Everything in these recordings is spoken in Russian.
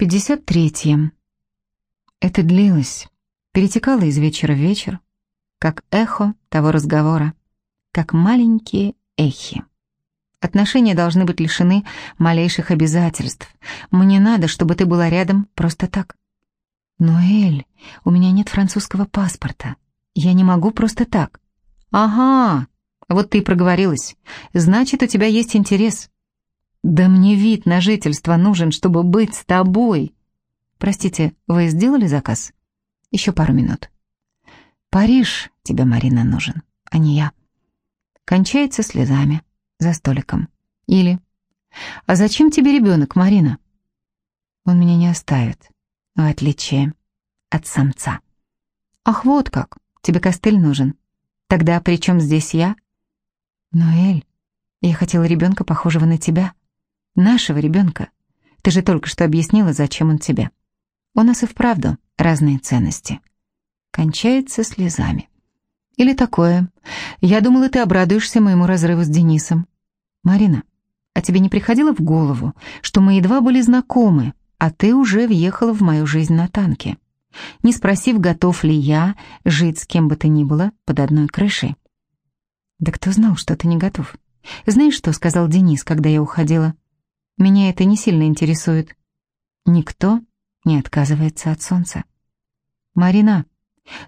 Пятьдесят третье. Это длилось, перетекало из вечера в вечер, как эхо того разговора, как маленькие эхи. Отношения должны быть лишены малейших обязательств. Мне надо, чтобы ты была рядом просто так. Но, Эль, у меня нет французского паспорта. Я не могу просто так. Ага, вот ты и проговорилась. Значит, у тебя есть интерес. Да мне вид на жительство нужен, чтобы быть с тобой. Простите, вы сделали заказ? Еще пару минут. Париж тебе, Марина, нужен, а не я. Кончается слезами за столиком. Или «А зачем тебе ребенок, Марина?» Он меня не оставит, в отличие от самца. «Ах, вот как, тебе костыль нужен. Тогда при чем здесь я?» «Но, Эль, я хотела ребенка, похожего на тебя. Нашего ребенка. Ты же только что объяснила, зачем он тебе. У нас и вправду разные ценности». Кончается слезами. Или такое. Я думала, ты обрадуешься моему разрыву с Денисом. Марина, а тебе не приходило в голову, что мы едва были знакомы, а ты уже въехала в мою жизнь на танке, не спросив, готов ли я жить с кем бы то ни было под одной крышей? Да кто знал, что ты не готов? Знаешь, что сказал Денис, когда я уходила? Меня это не сильно интересует. Никто не отказывается от солнца. Марина,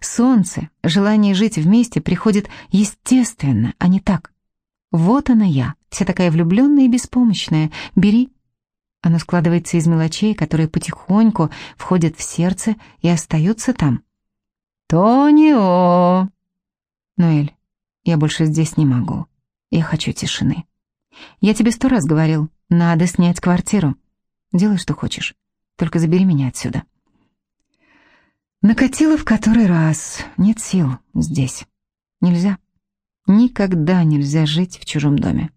Солнце, желание жить вместе приходит естественно, а не так. Вот она я, вся такая влюбленная и беспомощная. Бери. Оно складывается из мелочей, которые потихоньку входят в сердце и остаются там. Тонио! Ноэль, я больше здесь не могу. Я хочу тишины. Я тебе сто раз говорил, надо снять квартиру. Делай, что хочешь. Только забери меня отсюда. Накатило в который раз. Нет сил здесь. Нельзя. Никогда нельзя жить в чужом доме.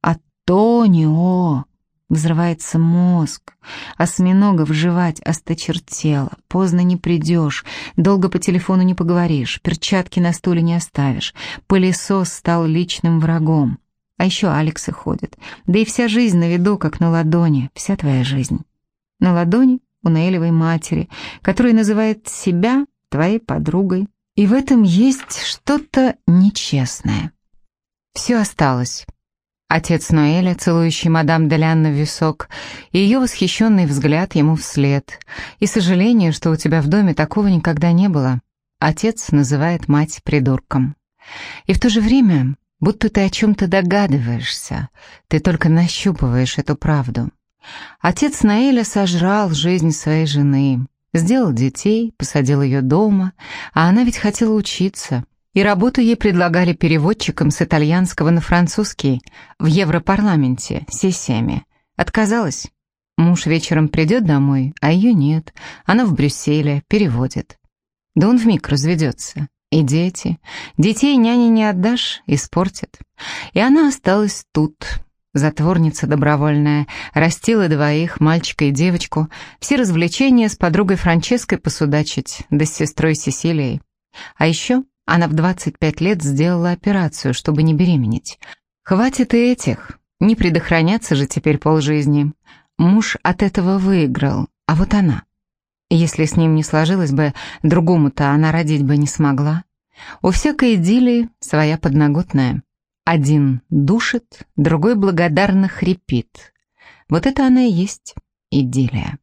«Антонио!» Взрывается мозг. Осьминогов жевать осточертело. Поздно не придешь. Долго по телефону не поговоришь. Перчатки на стуле не оставишь. Пылесос стал личным врагом. А еще Алексы ходят. Да и вся жизнь на виду, как на ладони. Вся твоя жизнь. На ладони у Наэлевой матери, которая называет себя твоей подругой. И в этом есть что-то нечестное. Все осталось. Отец Ноэля, целующий мадам Делянна в висок, и ее восхищенный взгляд ему вслед, и сожаление, что у тебя в доме такого никогда не было. Отец называет мать придурком. И в то же время, будто ты о чем-то догадываешься, ты только нащупываешь эту правду. Отец Наэля сожрал жизнь своей жены, сделал детей, посадил ее дома, а она ведь хотела учиться. И работу ей предлагали переводчиком с итальянского на французский в Европарламенте сессиями. Отказалась. Муж вечером придет домой, а ее нет. Она в Брюсселе, переводит. Да он вмиг разведется. И дети. Детей няне не отдашь, испортят. И она осталась тут, Затворница добровольная, растила двоих, мальчика и девочку, все развлечения с подругой Франческой посудачить, да с сестрой Сесилией. А еще она в 25 лет сделала операцию, чтобы не беременеть. Хватит и этих, не предохраняться же теперь полжизни. Муж от этого выиграл, а вот она. Если с ним не сложилось бы, другому-то она родить бы не смогла. У всякой идиллии своя подноготная. Один душит, другой благодарно хрипит. Вот это она и есть идиллия.